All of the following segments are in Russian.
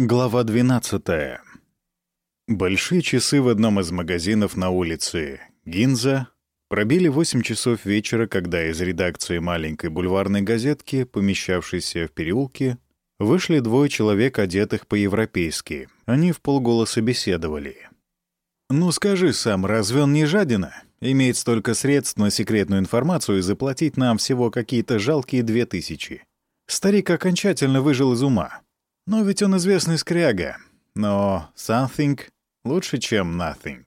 Глава 12. Большие часы в одном из магазинов на улице Гинза пробили 8 часов вечера, когда из редакции маленькой бульварной газетки, помещавшейся в переулке, вышли двое человек, одетых по-европейски. Они в полголоса беседовали. «Ну скажи сам, разве он не жадина? Имеет столько средств на секретную информацию и заплатить нам всего какие-то жалкие две тысячи. Старик окончательно выжил из ума». Но ведь он известный скряга. Но something лучше, чем nothing.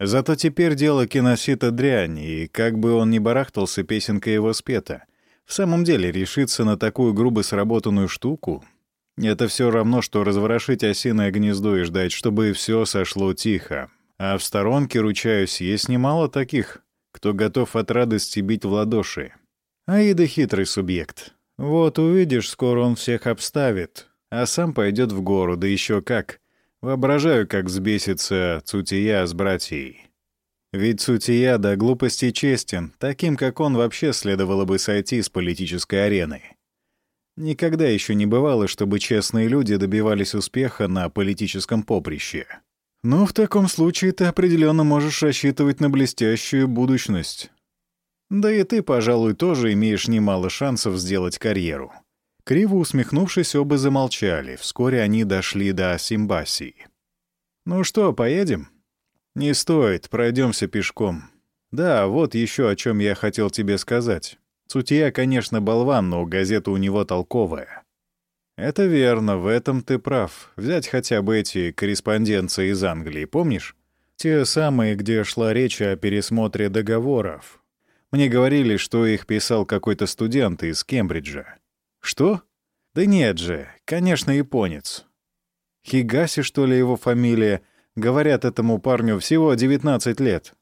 Зато теперь дело киносита дрянь, и как бы он ни барахтался, песенка его спета. В самом деле, решиться на такую грубо сработанную штуку — это все равно, что разворошить осиное гнездо и ждать, чтобы все сошло тихо. А в сторонке, ручаюсь, есть немало таких, кто готов от радости бить в ладоши. Аида хитрый субъект. Вот увидишь, скоро он всех обставит, а сам пойдет в гору, да еще как. Воображаю, как взбесится Цутия с братьей. Ведь Цутия до глупости честен, таким, как он, вообще следовало бы сойти с политической арены. Никогда еще не бывало, чтобы честные люди добивались успеха на политическом поприще. Но в таком случае ты определенно можешь рассчитывать на блестящую будущность. Да и ты, пожалуй, тоже имеешь немало шансов сделать карьеру. Криво усмехнувшись, оба замолчали. Вскоре они дошли до Симбасии. «Ну что, поедем?» «Не стоит, пройдемся пешком». «Да, вот еще о чем я хотел тебе сказать. Цутия, конечно, болван, но газета у него толковая». «Это верно, в этом ты прав. Взять хотя бы эти корреспонденции из Англии, помнишь? Те самые, где шла речь о пересмотре договоров. Мне говорили, что их писал какой-то студент из Кембриджа. «Что? Да нет же, конечно, японец. Хигаси, что ли, его фамилия? Говорят, этому парню всего 19 лет».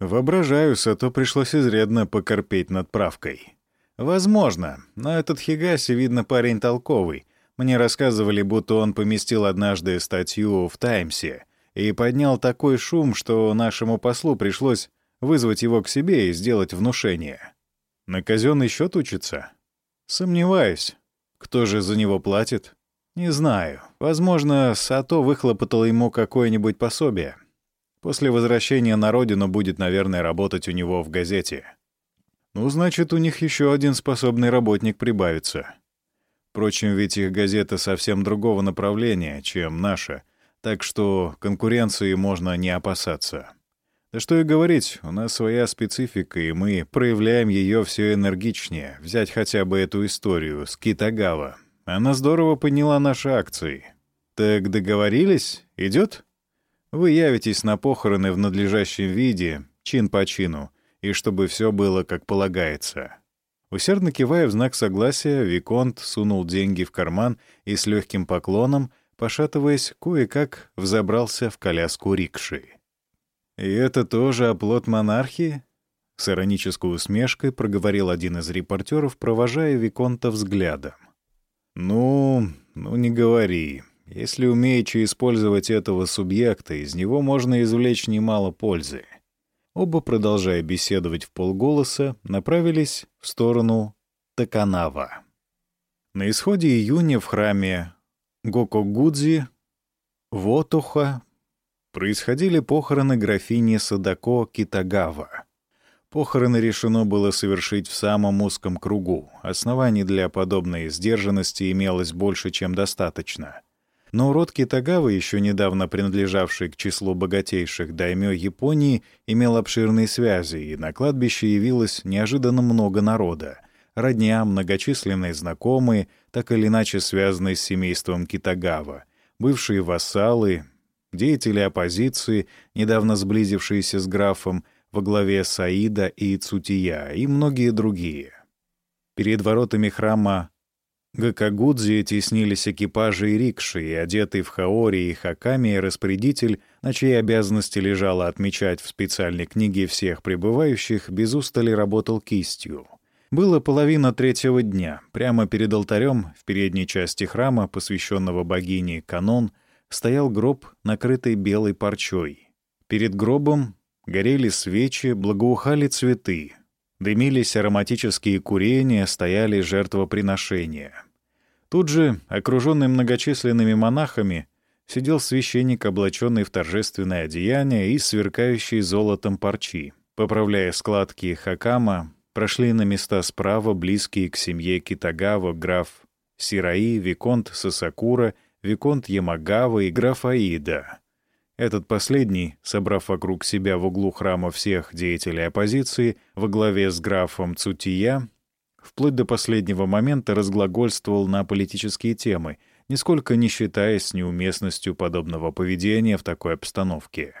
Воображаю, Сато пришлось изрядно покорпеть над правкой. Возможно, но этот Хигаси, видно, парень толковый. Мне рассказывали, будто он поместил однажды статью в «Таймсе» и поднял такой шум, что нашему послу пришлось вызвать его к себе и сделать внушение. На казенный счет учится? Сомневаюсь. Кто же за него платит? Не знаю. Возможно, Сато выхлопотал ему какое-нибудь пособие. После возвращения на родину будет, наверное, работать у него в газете. Ну, значит, у них еще один способный работник прибавится. Впрочем, ведь их газета совсем другого направления, чем наша, так что конкуренции можно не опасаться. Да что и говорить, у нас своя специфика, и мы проявляем ее все энергичнее. Взять хотя бы эту историю с Китагава. Она здорово подняла наши акции. Так договорились? Идет? Вы явитесь на похороны в надлежащем виде, чин по чину, и чтобы все было как полагается. Усердно кивая в знак согласия, Виконт сунул деньги в карман и с легким поклоном, пошатываясь, кое-как взобрался в коляску рикши. «И это тоже оплот монархии?» С иронической усмешкой проговорил один из репортеров, провожая Виконта взглядом. «Ну, ну не говори. Если умеючи использовать этого субъекта, из него можно извлечь немало пользы». Оба, продолжая беседовать в полголоса, направились в сторону Таканава. На исходе июня в храме Гокогудзи Вотуха происходили похороны графини Садако Китагава. Похороны решено было совершить в самом узком кругу. Оснований для подобной сдержанности имелось больше, чем достаточно. Но род Китагавы, еще недавно принадлежавший к числу богатейших даймё Японии, имел обширные связи, и на кладбище явилось неожиданно много народа. Родня, многочисленные знакомые, так или иначе связанные с семейством Китагава, бывшие вассалы, деятели оппозиции, недавно сблизившиеся с графом, во главе Саида и Цутия, и многие другие. Перед воротами храма Гакагудзи теснились экипажи и рикши, и одетый в хаори и хаками распорядитель, на чьей обязанности лежало отмечать в специальной книге всех прибывающих, без устали работал кистью. Было половина третьего дня. Прямо перед алтарем, в передней части храма, посвященного богине Канон, стоял гроб, накрытый белой парчой. Перед гробом горели свечи, благоухали цветы, дымились ароматические курения, стояли жертвоприношения. Тут же, окруженный многочисленными монахами, сидел священник, облаченный в торжественное одеяние и сверкающий золотом парчи. Поправляя складки хакама, прошли на места справа близкие к семье Китагава граф Сираи, Виконт Сасакура, Виконт Ямагава и граф Аида. Этот последний, собрав вокруг себя в углу храма всех деятелей оппозиции во главе с графом Цутия, вплоть до последнего момента разглагольствовал на политические темы, нисколько не считаясь неуместностью подобного поведения в такой обстановке.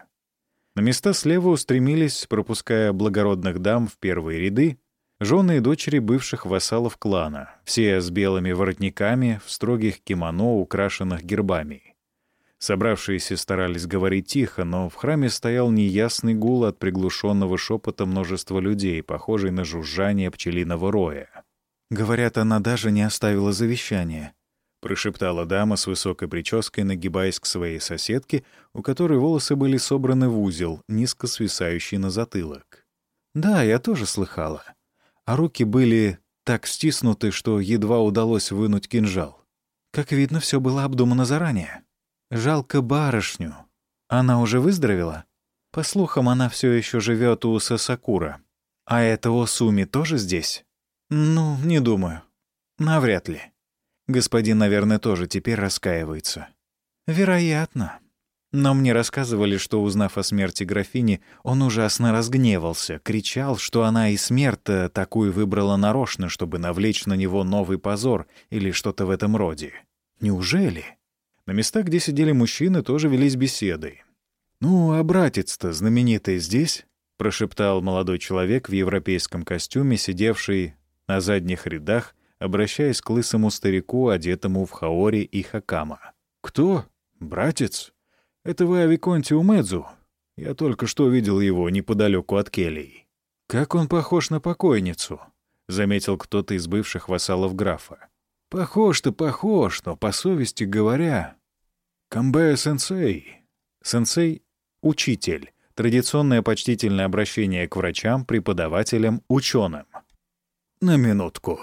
На места слева устремились, пропуская благородных дам в первые ряды, жены и дочери бывших вассалов клана, все с белыми воротниками, в строгих кимоно, украшенных гербами. Собравшиеся старались говорить тихо, но в храме стоял неясный гул от приглушенного шепота множества людей, похожий на жужжание пчелиного роя. «Говорят, она даже не оставила завещание», прошептала дама с высокой прической, нагибаясь к своей соседке, у которой волосы были собраны в узел, низко свисающий на затылок. «Да, я тоже слыхала. А руки были так стиснуты, что едва удалось вынуть кинжал. Как видно, все было обдумано заранее. Жалко барышню. Она уже выздоровела? По слухам, она все еще живет у Сасакура. А эта Осуми тоже здесь? Ну, не думаю. Навряд ли. Господин, наверное, тоже теперь раскаивается. Вероятно. Но мне рассказывали, что, узнав о смерти графини, он ужасно разгневался, кричал, что она и смерть такую выбрала нарочно, чтобы навлечь на него новый позор или что-то в этом роде. Неужели? На местах, где сидели мужчины, тоже велись беседы. «Ну, а братец-то знаменитый здесь?» — прошептал молодой человек в европейском костюме, сидевший на задних рядах обращаясь к лысому старику, одетому в хаори и хакама. «Кто? Братец? Это вы о Виконте Умедзу? Я только что видел его неподалеку от Келлии. Как он похож на покойницу?» — заметил кто-то из бывших вассалов графа. «Похож-то похож, но, по совести говоря...» «Камбэя-сенсей». Сенсей — учитель. Традиционное почтительное обращение к врачам, преподавателям, ученым. «На минутку»,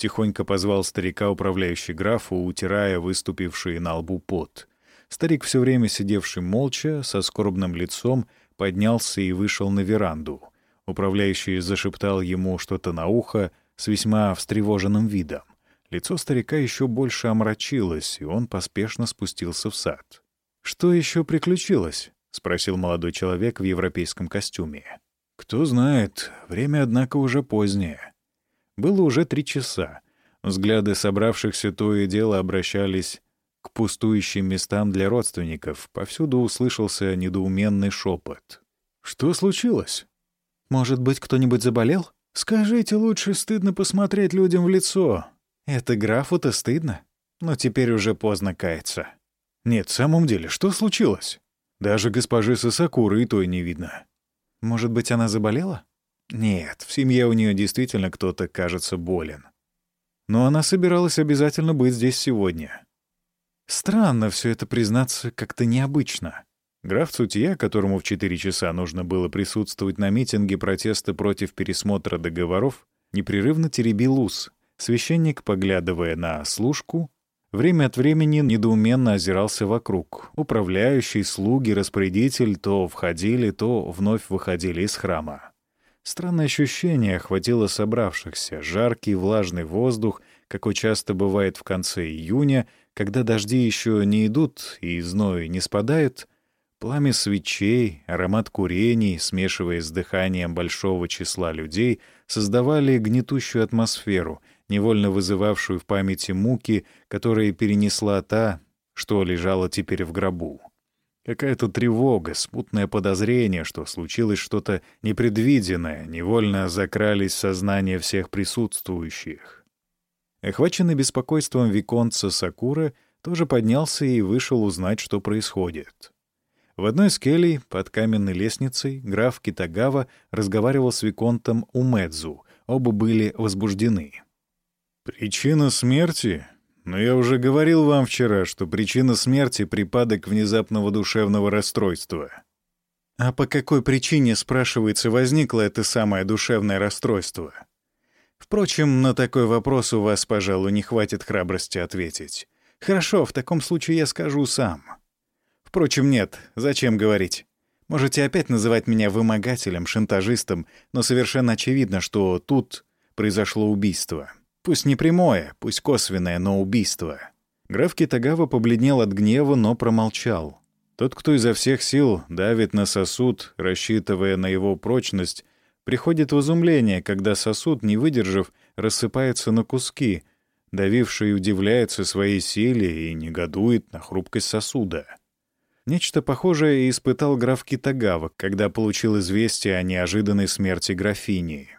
Тихонько позвал старика, управляющий графу, утирая выступивший на лбу пот. Старик, все время сидевший молча, со скорбным лицом, поднялся и вышел на веранду. Управляющий зашептал ему что-то на ухо с весьма встревоженным видом. Лицо старика еще больше омрачилось, и он поспешно спустился в сад. «Что еще приключилось?» — спросил молодой человек в европейском костюме. «Кто знает, время, однако, уже позднее. Было уже три часа. Взгляды собравшихся то и дело обращались к пустующим местам для родственников. Повсюду услышался недоуменный шепот. «Что случилось? Может быть, кто-нибудь заболел? Скажите, лучше стыдно посмотреть людям в лицо. Это графу-то стыдно, но теперь уже поздно каяться. Нет, в самом деле, что случилось? Даже госпожи Сосакуры и той не видно. Может быть, она заболела? Нет, в семье у нее действительно кто-то, кажется, болен. Но она собиралась обязательно быть здесь сегодня. Странно все это признаться как-то необычно. Граф Цутья, которому в 4 часа нужно было присутствовать на митинге протеста против пересмотра договоров, непрерывно теребил ус. Священник, поглядывая на служку, время от времени недоуменно озирался вокруг. Управляющий, слуги, распорядитель то входили, то вновь выходили из храма. Странное ощущение охватило собравшихся. Жаркий влажный воздух, какой часто бывает в конце июня, когда дожди еще не идут и зной не спадает, пламя свечей, аромат курений, смешиваясь с дыханием большого числа людей, создавали гнетущую атмосферу, невольно вызывавшую в памяти муки, которые перенесла та, что лежала теперь в гробу. Какая-то тревога, смутное подозрение, что случилось что-то непредвиденное, невольно закрались в сознание всех присутствующих. Охваченный беспокойством Виконца Сакура тоже поднялся и вышел узнать, что происходит. В одной из келей под каменной лестницей граф Китагава разговаривал с Виконтом Умедзу. Оба были возбуждены. «Причина смерти но я уже говорил вам вчера, что причина смерти — припадок внезапного душевного расстройства. А по какой причине, спрашивается, возникло это самое душевное расстройство? Впрочем, на такой вопрос у вас, пожалуй, не хватит храбрости ответить. Хорошо, в таком случае я скажу сам. Впрочем, нет, зачем говорить? Можете опять называть меня вымогателем, шантажистом, но совершенно очевидно, что тут произошло убийство. Пусть не прямое, пусть косвенное, но убийство. Граф Китагава побледнел от гнева, но промолчал. Тот, кто изо всех сил давит на сосуд, рассчитывая на его прочность, приходит в изумление, когда сосуд, не выдержав, рассыпается на куски. Давивший удивляется своей силе и негодует на хрупкость сосуда. Нечто похожее испытал граф Китагава, когда получил известие о неожиданной смерти графини.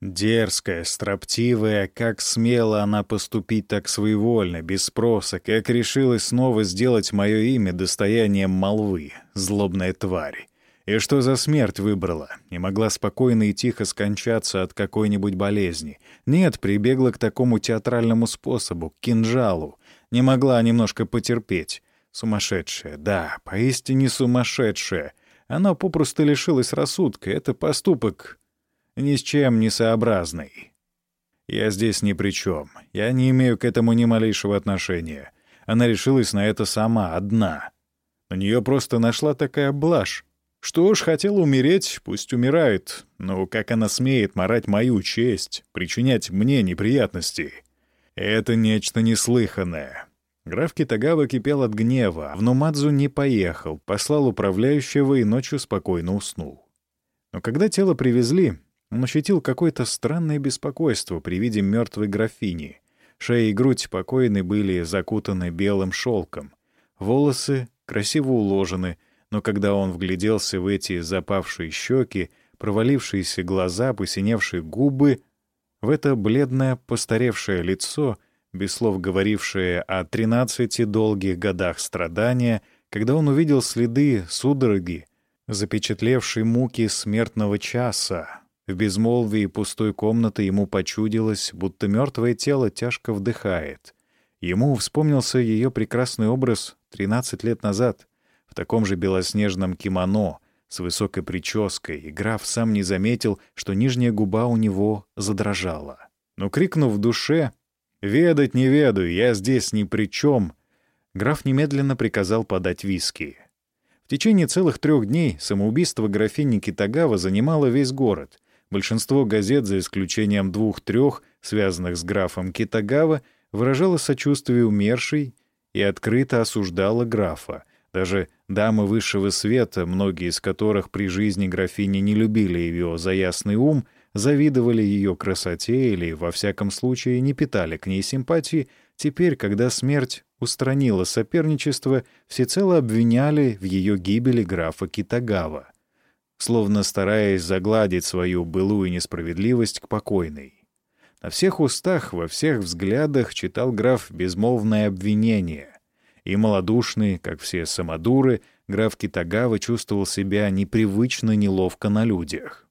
Дерзкая, строптивая, как смело она поступить так своевольно, без спроса, как решилась снова сделать мое имя достоянием молвы, злобная тварь. И что за смерть выбрала? Не могла спокойно и тихо скончаться от какой-нибудь болезни. Нет, прибегла к такому театральному способу, к кинжалу. Не могла немножко потерпеть. Сумасшедшая, да, поистине сумасшедшая. Она попросту лишилась рассудка. Это поступок ни с чем не сообразный. Я здесь ни при чем. Я не имею к этому ни малейшего отношения. Она решилась на это сама, одна. На нее просто нашла такая блажь. Что ж, хотела умереть, пусть умирает. Но как она смеет марать мою честь, причинять мне неприятности? Это нечто неслыханное. Граф Китагава кипел от гнева, а в Нумадзу не поехал, послал управляющего и ночью спокойно уснул. Но когда тело привезли, он ощутил какое-то странное беспокойство при виде мертвой графини. Шея и грудь покойной были закутаны белым шелком. Волосы красиво уложены, но когда он вгляделся в эти запавшие щеки, провалившиеся глаза, посиневшие губы, в это бледное постаревшее лицо, без слов говорившее о тринадцати долгих годах страдания, когда он увидел следы судороги, запечатлевшей муки смертного часа, в безмолвии пустой комнаты ему почудилось, будто мертвое тело тяжко вдыхает. Ему вспомнился ее прекрасный образ 13 лет назад, в таком же белоснежном кимоно, с высокой прической, и граф сам не заметил, что нижняя губа у него задрожала. Но крикнув в душе «Ведать не ведаю, я здесь ни при чем», граф немедленно приказал подать виски. В течение целых трех дней самоубийство графини Китагава занимало весь город — Большинство газет, за исключением двух-трех, связанных с графом Китагава, выражало сочувствие умершей и открыто осуждало графа. Даже дамы высшего света, многие из которых при жизни графини не любили ее за ясный ум, завидовали ее красоте или, во всяком случае, не питали к ней симпатии, теперь, когда смерть устранила соперничество, всецело обвиняли в ее гибели графа Китагава словно стараясь загладить свою былую несправедливость к покойной. На всех устах, во всех взглядах читал граф безмолвное обвинение. И малодушный, как все самодуры, граф Китагава чувствовал себя непривычно неловко на людях.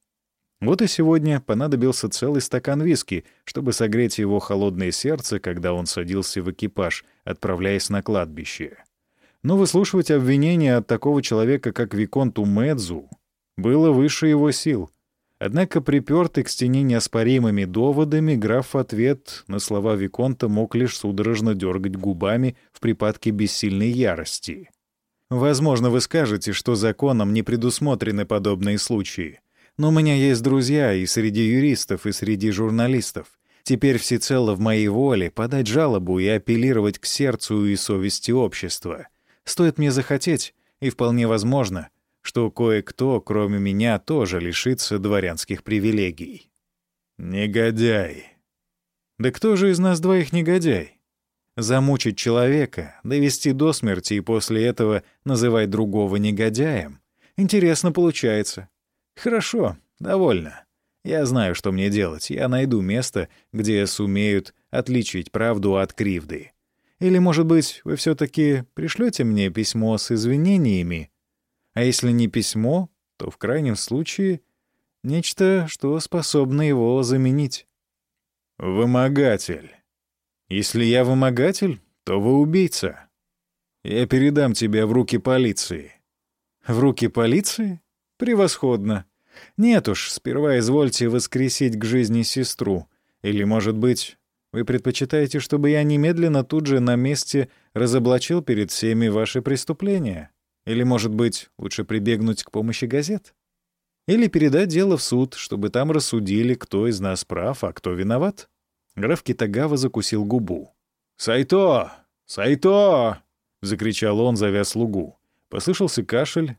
Вот и сегодня понадобился целый стакан виски, чтобы согреть его холодное сердце, когда он садился в экипаж, отправляясь на кладбище. Но выслушивать обвинения от такого человека, как Виконту Медзу, было выше его сил. Однако припертый к стене неоспоримыми доводами, граф в ответ на слова Виконта мог лишь судорожно дергать губами в припадке бессильной ярости. «Возможно, вы скажете, что законом не предусмотрены подобные случаи. Но у меня есть друзья и среди юристов, и среди журналистов. Теперь всецело в моей воле подать жалобу и апеллировать к сердцу и совести общества. Стоит мне захотеть, и вполне возможно — что кое-кто, кроме меня, тоже лишится дворянских привилегий. Негодяй. Да кто же из нас двоих негодяй? Замучить человека, довести до смерти и после этого называть другого негодяем? Интересно получается. Хорошо, довольно. Я знаю, что мне делать. Я найду место, где сумеют отличить правду от кривды. Или, может быть, вы все-таки пришлете мне письмо с извинениями а если не письмо, то в крайнем случае нечто, что способно его заменить. Вымогатель. Если я вымогатель, то вы убийца. Я передам тебя в руки полиции. В руки полиции? Превосходно. Нет уж, сперва извольте воскресить к жизни сестру. Или, может быть, вы предпочитаете, чтобы я немедленно тут же на месте разоблачил перед всеми ваши преступления? Или, может быть, лучше прибегнуть к помощи газет? Или передать дело в суд, чтобы там рассудили, кто из нас прав, а кто виноват?» Граф Китагава закусил губу. «Сайто! Сайто!» — закричал он, зовя слугу. Послышался кашель.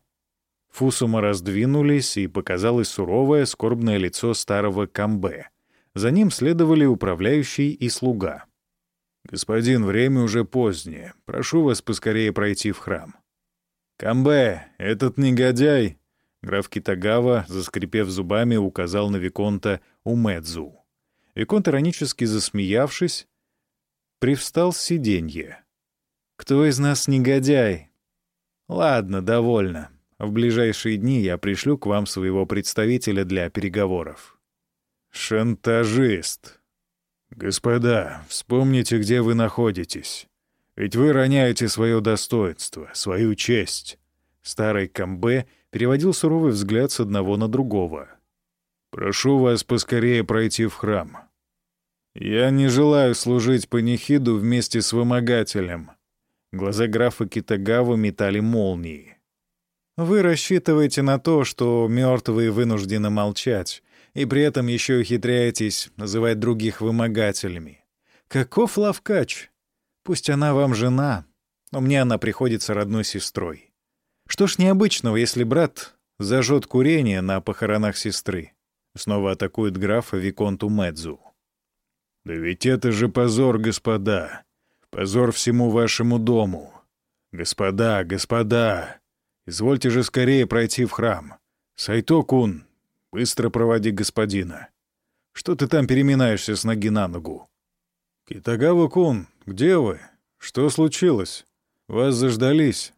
Фусума раздвинулись, и показалось суровое, скорбное лицо старого Камбе. За ним следовали управляющий и слуга. «Господин, время уже позднее. Прошу вас поскорее пройти в храм». «Камбе, этот негодяй!» Граф Китагава, заскрипев зубами, указал на Виконта Умедзу. Виконт, иронически засмеявшись, привстал с сиденья. «Кто из нас негодяй?» «Ладно, довольно. В ближайшие дни я пришлю к вам своего представителя для переговоров». «Шантажист!» «Господа, вспомните, где вы находитесь. Ведь вы роняете свое достоинство, свою честь». Старый Камбе переводил суровый взгляд с одного на другого. «Прошу вас поскорее пройти в храм. Я не желаю служить панихиду вместе с вымогателем». Глаза графа Китагава метали молнии. «Вы рассчитываете на то, что мертвые вынуждены молчать, и при этом еще ухитряетесь называть других вымогателями. Каков лавкач? Пусть она вам жена, но мне она приходится родной сестрой. Что ж необычного, если брат зажжет курение на похоронах сестры? Снова атакует графа Виконту Медзу. «Да ведь это же позор, господа! Позор всему вашему дому! Господа, господа! Извольте же скорее пройти в храм! Сайто-кун, быстро проводи господина! Что ты там переминаешься с ноги на ногу?» «Китагава-кун, где вы? Что случилось? Вас заждались!»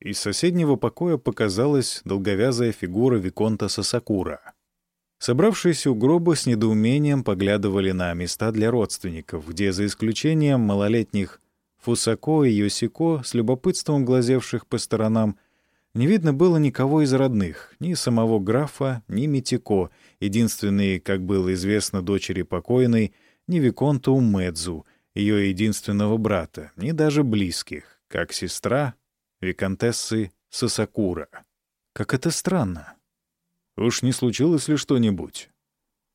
Из соседнего покоя показалась долговязая фигура Виконта Сасакура. Собравшиеся у гроба с недоумением поглядывали на места для родственников, где, за исключением малолетних Фусако и Йосико, с любопытством глазевших по сторонам, не видно было никого из родных, ни самого графа, ни Митико, единственные, как было известно дочери покойной, ни Виконта Умедзу, ее единственного брата, ни даже близких, как сестра, виконтессы Сасакура. Как это странно. Уж не случилось ли что-нибудь?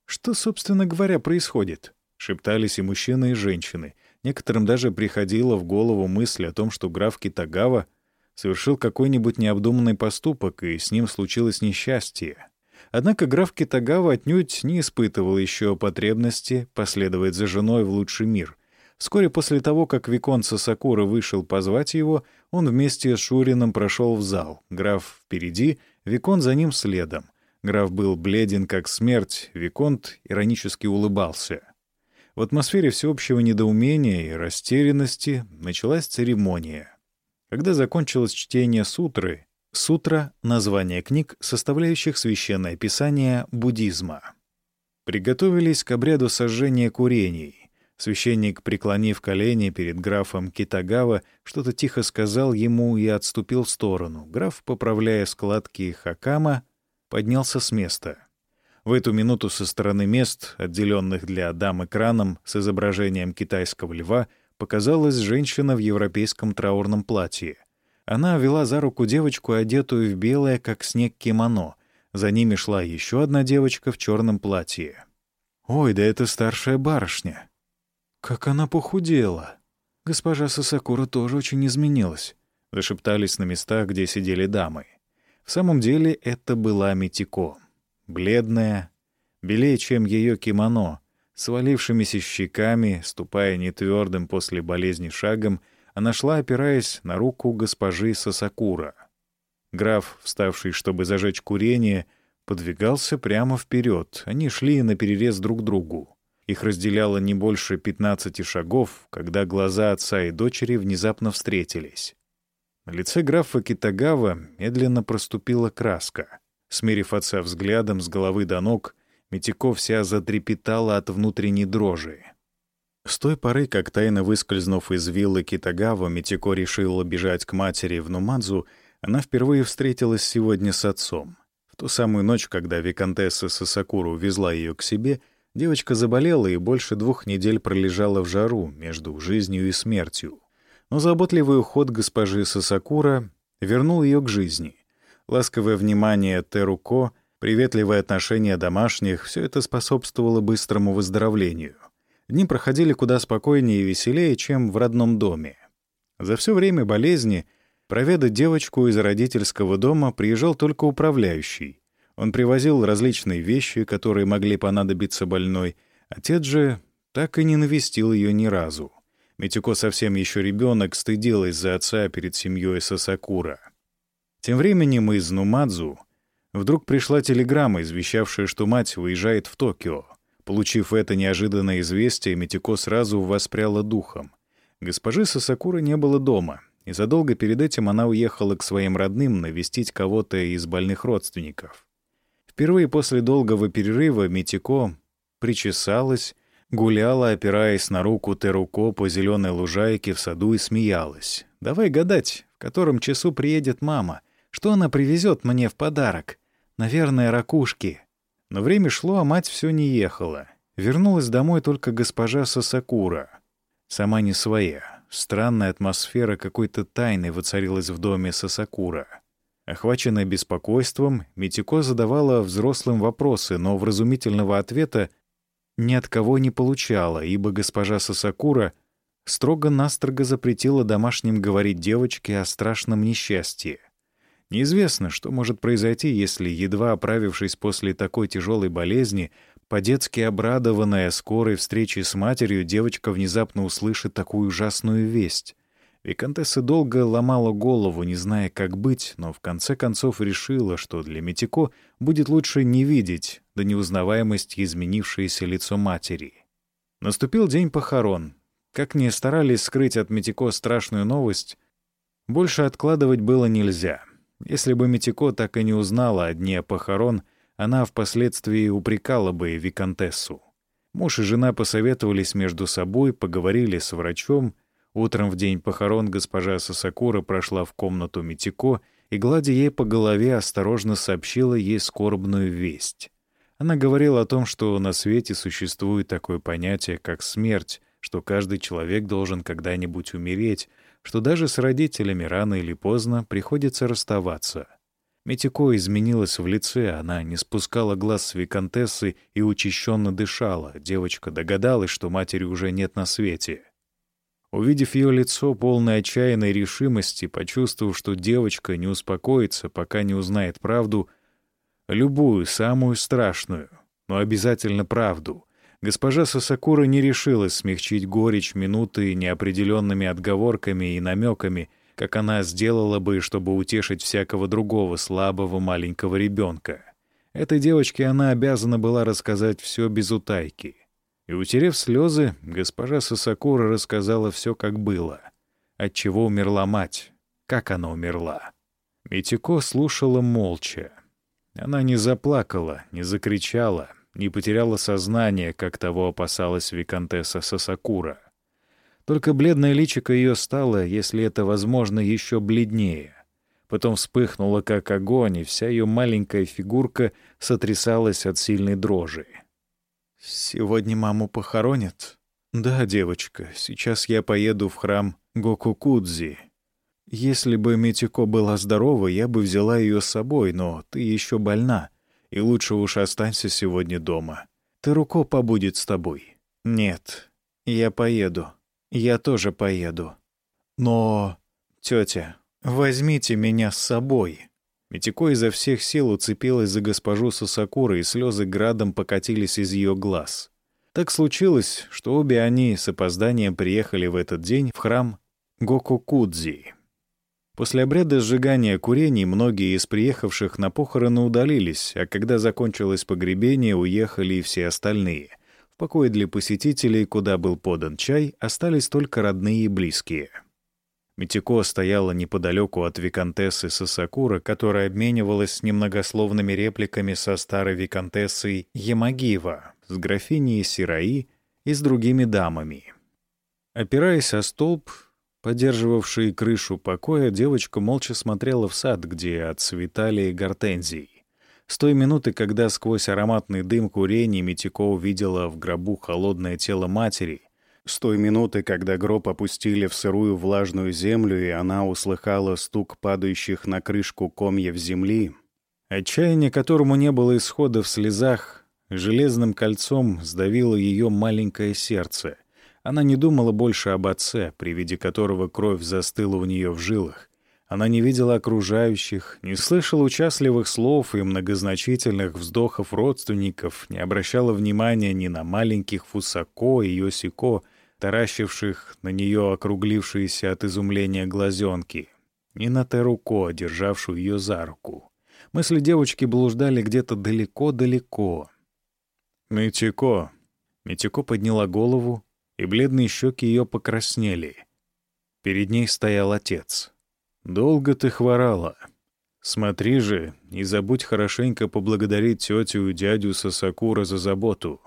Что, собственно говоря, происходит? Шептались и мужчины, и женщины. Некоторым даже приходила в голову мысль о том, что граф Китагава совершил какой-нибудь необдуманный поступок, и с ним случилось несчастье. Однако граф Китагава отнюдь не испытывал еще потребности последовать за женой в лучший мир — Вскоре после того, как Викон Сакура вышел позвать его, он вместе с Шурином прошел в зал. Граф впереди, Викон за ним следом. Граф был бледен, как смерть, Виконт иронически улыбался. В атмосфере всеобщего недоумения и растерянности началась церемония. Когда закончилось чтение сутры, сутра — название книг, составляющих священное писание буддизма. Приготовились к обряду сожжения курений — Священник, преклонив колени перед графом Китагава, что-то тихо сказал ему и отступил в сторону. Граф, поправляя складки хакама, поднялся с места. В эту минуту со стороны мест, отделенных для дам экраном с изображением китайского льва, показалась женщина в европейском траурном платье. Она вела за руку девочку, одетую в белое, как снег, кимоно. За ними шла еще одна девочка в черном платье. «Ой, да это старшая барышня!» «Как она похудела!» Госпожа Сасакура тоже очень изменилась. Зашептались на местах, где сидели дамы. В самом деле это была Митико. Бледная, белее, чем ее кимоно, свалившимися щеками, ступая нетвердым после болезни шагом, она шла, опираясь на руку госпожи Сасакура. Граф, вставший, чтобы зажечь курение, подвигался прямо вперед. Они шли на перерез друг другу. Их разделяло не больше 15 шагов, когда глаза отца и дочери внезапно встретились. На лице графа Китагава медленно проступила краска. Смерив отца взглядом с головы до ног, Митико вся затрепетала от внутренней дрожи. С той поры, как тайно выскользнув из виллы Китагава, Митико решила бежать к матери в Нумадзу, она впервые встретилась сегодня с отцом. В ту самую ночь, когда виконтесса Сасакуру увезла ее к себе — Девочка заболела и больше двух недель пролежала в жару между жизнью и смертью. Но заботливый уход госпожи Сасакура вернул ее к жизни. Ласковое внимание Теруко, приветливое отношение домашних — все это способствовало быстрому выздоровлению. Дни проходили куда спокойнее и веселее, чем в родном доме. За все время болезни проведать девочку из родительского дома приезжал только управляющий. Он привозил различные вещи, которые могли понадобиться больной. Отец же так и не навестил ее ни разу. Митико совсем еще ребенок стыдилась за отца перед семьей Сасакура. Тем временем из Нумадзу вдруг пришла телеграмма, извещавшая, что мать выезжает в Токио. Получив это неожиданное известие, Митико сразу воспряла духом. Госпожи Сасакура не было дома, и задолго перед этим она уехала к своим родным навестить кого-то из больных родственников. Впервые после долгого перерыва Митико причесалась, гуляла, опираясь на руку Теруко по зеленой лужайке в саду и смеялась. «Давай гадать, в котором часу приедет мама. Что она привезет мне в подарок? Наверное, ракушки». Но время шло, а мать все не ехала. Вернулась домой только госпожа Сасакура. Сама не своя. Странная атмосфера какой-то тайны воцарилась в доме Сасакура. Охваченная беспокойством, Митико задавала взрослым вопросы, но вразумительного ответа ни от кого не получала, ибо госпожа Сасакура строго-настрого запретила домашним говорить девочке о страшном несчастье. Неизвестно, что может произойти, если, едва оправившись после такой тяжелой болезни, по-детски обрадованная скорой встречей с матерью, девочка внезапно услышит такую ужасную весть. Викантесса долго ломала голову, не зная, как быть, но в конце концов решила, что для Митико будет лучше не видеть до неузнаваемости изменившееся лицо матери. Наступил день похорон. Как ни старались скрыть от Митико страшную новость, больше откладывать было нельзя. Если бы Митико так и не узнала о дне похорон, она впоследствии упрекала бы Викантессу. Муж и жена посоветовались между собой, поговорили с врачом — Утром в день похорон госпожа Сасакура прошла в комнату Митико и, гладя ей по голове, осторожно сообщила ей скорбную весть. Она говорила о том, что на свете существует такое понятие, как смерть, что каждый человек должен когда-нибудь умереть, что даже с родителями рано или поздно приходится расставаться. Митико изменилась в лице, она не спускала глаз с виконтессы и учащенно дышала. Девочка догадалась, что матери уже нет на свете. Увидев ее лицо, полное отчаянной решимости, почувствовав, что девочка не успокоится, пока не узнает правду, любую, самую страшную, но обязательно правду, госпожа Сасакура не решилась смягчить горечь минуты неопределенными отговорками и намеками, как она сделала бы, чтобы утешить всякого другого слабого маленького ребенка. Этой девочке она обязана была рассказать все без утайки — и, утерев слезы, госпожа Сасакура рассказала все, как было. От чего умерла мать, как она умерла. Митико слушала молча. Она не заплакала, не закричала, не потеряла сознание, как того опасалась виконтесса Сасакура. Только бледное личико ее стало, если это возможно, еще бледнее. Потом вспыхнуло, как огонь, и вся ее маленькая фигурка сотрясалась от сильной дрожи. «Сегодня маму похоронят?» «Да, девочка, сейчас я поеду в храм Гокукудзи. Если бы Митико была здорова, я бы взяла ее с собой, но ты еще больна, и лучше уж останься сегодня дома. Теруко побудет с тобой». «Нет, я поеду. Я тоже поеду. Но, тетя, возьмите меня с собой». Митико изо всех сил уцепилась за госпожу Сусакуры, и слезы градом покатились из ее глаз. Так случилось, что обе они с опозданием приехали в этот день в храм Гокукудзи. После обряда сжигания курений многие из приехавших на похороны удалились, а когда закончилось погребение, уехали и все остальные. В покое для посетителей, куда был подан чай, остались только родные и близкие — Митико стояла неподалеку от виконтессы Сасакура, которая обменивалась немногословными репликами со старой виконтессой Ямагива, с графиней Сираи и с другими дамами. Опираясь о столб, поддерживавший крышу покоя, девочка молча смотрела в сад, где отцветали гортензии. С той минуты, когда сквозь ароматный дым курения Митико увидела в гробу холодное тело матери, с той минуты, когда гроб опустили в сырую влажную землю, и она услыхала стук падающих на крышку комьев земли, отчаяние которому не было исхода в слезах, железным кольцом сдавило ее маленькое сердце. Она не думала больше об отце, при виде которого кровь застыла у нее в жилах, она не видела окружающих, не слышала участливых слов и многозначительных вздохов родственников, не обращала внимания ни на маленьких Фусако и Йосико, таращивших на нее округлившиеся от изумления глазенки, ни на Теруко, державшую ее за руку. Мысли девочки блуждали где-то далеко-далеко. «Митико!» Митико подняла голову, и бледные щеки ее покраснели. Перед ней стоял отец — «Долго ты хворала. Смотри же, не забудь хорошенько поблагодарить тетю и дядю Сасакура за заботу».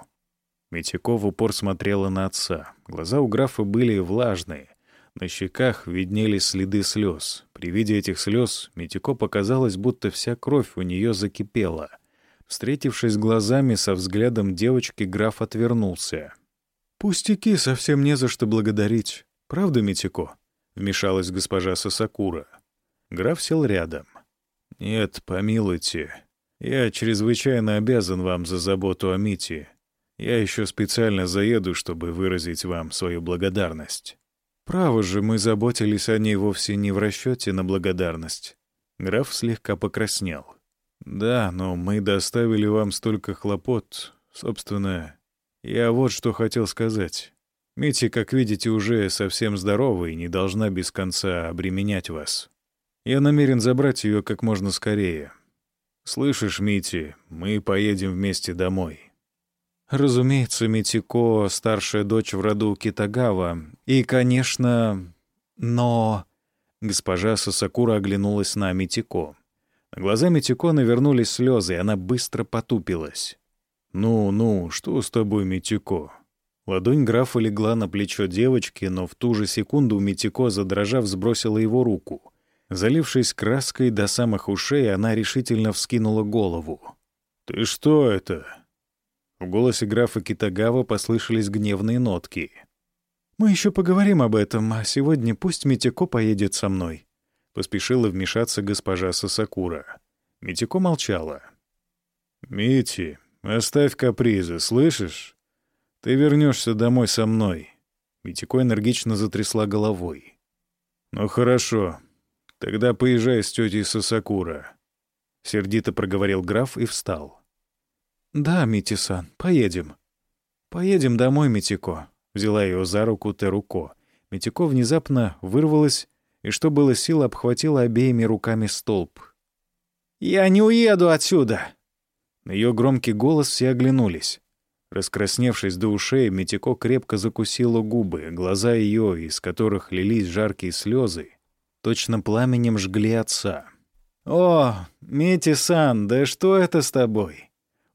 Митяко в упор смотрела на отца. Глаза у графа были влажные. На щеках виднелись следы слез. При виде этих слез Митяко показалось, будто вся кровь у нее закипела. Встретившись глазами со взглядом девочки, граф отвернулся. «Пустяки, совсем не за что благодарить. Правда, Митяко?» вмешалась госпожа Сасакура. Граф сел рядом. «Нет, помилуйте. Я чрезвычайно обязан вам за заботу о Мите. Я еще специально заеду, чтобы выразить вам свою благодарность». «Право же, мы заботились о ней вовсе не в расчете на благодарность». Граф слегка покраснел. «Да, но мы доставили вам столько хлопот. Собственно, я вот что хотел сказать. Мити, как видите, уже совсем здорова и не должна без конца обременять вас. Я намерен забрать ее как можно скорее. Слышишь, Мити, мы поедем вместе домой. Разумеется, Митико — старшая дочь в роду Китагава. И, конечно... Но... Госпожа Сасакура оглянулась на Митико. На глаза Митико навернулись слезы, и она быстро потупилась. «Ну, ну, что с тобой, Митико? Ладонь графа легла на плечо девочки, но в ту же секунду Митико, задрожав, сбросила его руку. Залившись краской до самых ушей, она решительно вскинула голову. «Ты что это?» В голосе графа Китагава послышались гневные нотки. «Мы еще поговорим об этом, а сегодня пусть Митико поедет со мной», — поспешила вмешаться госпожа Сасакура. Митико молчала. «Мити, оставь капризы, слышишь? «Ты вернешься домой со мной». Митико энергично затрясла головой. «Ну хорошо. Тогда поезжай с тетей Сасакура». Сердито проговорил граф и встал. «Да, Митисан, поедем». «Поедем домой, Митико», — взяла ее за руку Теруко. Митико внезапно вырвалась и, что было сил, обхватила обеими руками столб. «Я не уеду отсюда!» На ее громкий голос все оглянулись. Раскрасневшись до ушей, Митико крепко закусила губы, глаза ее, из которых лились жаркие слезы, точно пламенем жгли отца. «О, Мити-сан, да что это с тобой?»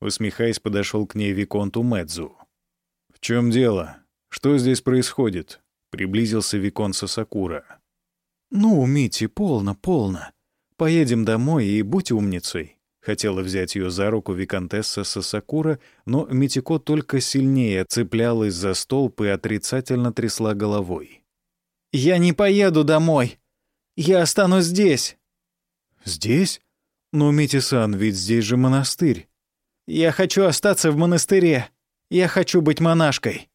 Усмехаясь, подошел к ней Виконту Медзу. «В чем дело? Что здесь происходит?» Приблизился Викон Сасакура. «Ну, Мити, полно, полно. Поедем домой и будь умницей. Хотела взять ее за руку виконтесса Сасакура, но Митико только сильнее цеплялась за столб и отрицательно трясла головой. «Я не поеду домой! Я останусь здесь!» «Здесь? Но, Мити-сан, ведь здесь же монастырь!» «Я хочу остаться в монастыре! Я хочу быть монашкой!»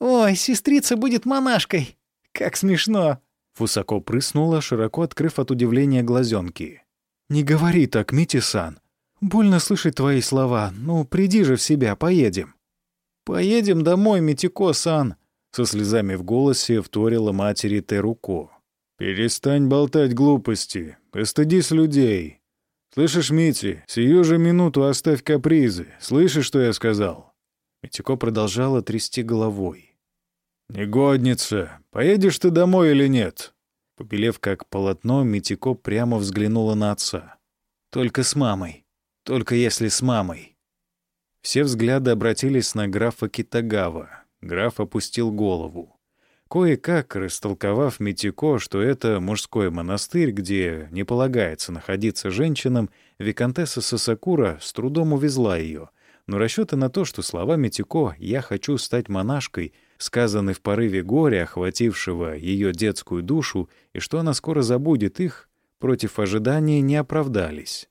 «Ой, сестрица будет монашкой! Как смешно!» Фусако прыснула, широко открыв от удивления глазенки. «Не говори так, Мити-сан. Больно слышать твои слова. Ну, приди же в себя, поедем». «Поедем домой, Митико-сан», — со слезами в голосе вторила матери Теруко. «Перестань болтать глупости. Постыдись людей. Слышишь, Мити, сию же минуту оставь капризы. Слышишь, что я сказал?» Митико продолжала трясти головой. «Негодница, поедешь ты домой или нет?» Побелев как полотно, Митико прямо взглянула на отца. «Только с мамой. Только если с мамой». Все взгляды обратились на графа Китагава. Граф опустил голову. Кое-как, растолковав Митико, что это мужской монастырь, где не полагается находиться женщинам, виконтесса Сасакура с трудом увезла ее. Но расчеты на то, что слова Митико «я хочу стать монашкой» сказаны в порыве горя, охватившего ее детскую душу, и что она скоро забудет их, против ожидания не оправдались.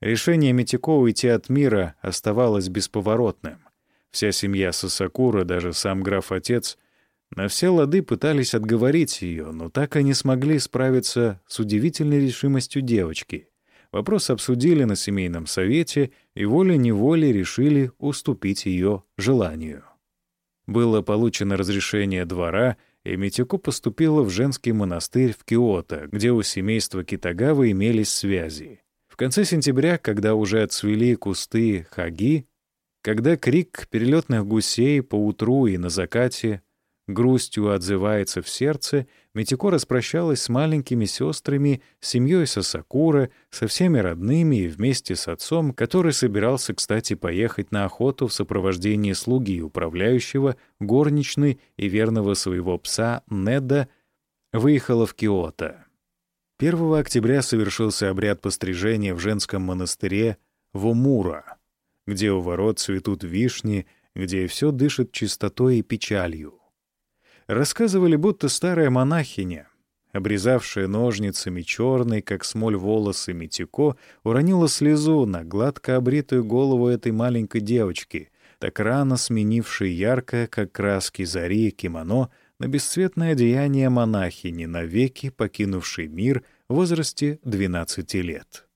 Решение Митико уйти от мира оставалось бесповоротным. Вся семья Сасакура, даже сам граф-отец — на все лады пытались отговорить ее, но так и не смогли справиться с удивительной решимостью девочки. Вопрос обсудили на семейном совете и волей-неволей решили уступить ее желанию. Было получено разрешение двора, и Митюко поступила в женский монастырь в Киото, где у семейства Китагавы имелись связи. В конце сентября, когда уже отцвели кусты хаги, когда крик перелетных гусей по утру и на закате грустью отзывается в сердце, Митико распрощалась с маленькими сестрами, семьей Сасакура, со всеми родными и вместе с отцом, который собирался, кстати, поехать на охоту в сопровождении слуги управляющего, горничной и верного своего пса Неда, выехала в Киото. 1 октября совершился обряд пострижения в женском монастыре Вомура, где у ворот цветут вишни, где все дышит чистотой и печалью. Рассказывали, будто старая монахиня, обрезавшая ножницами черный, как смоль волосы Митико, уронила слезу на гладко обритую голову этой маленькой девочки, так рано сменившей яркое, как краски зари, кимоно на бесцветное одеяние монахини, навеки покинувшей мир в возрасте 12 лет.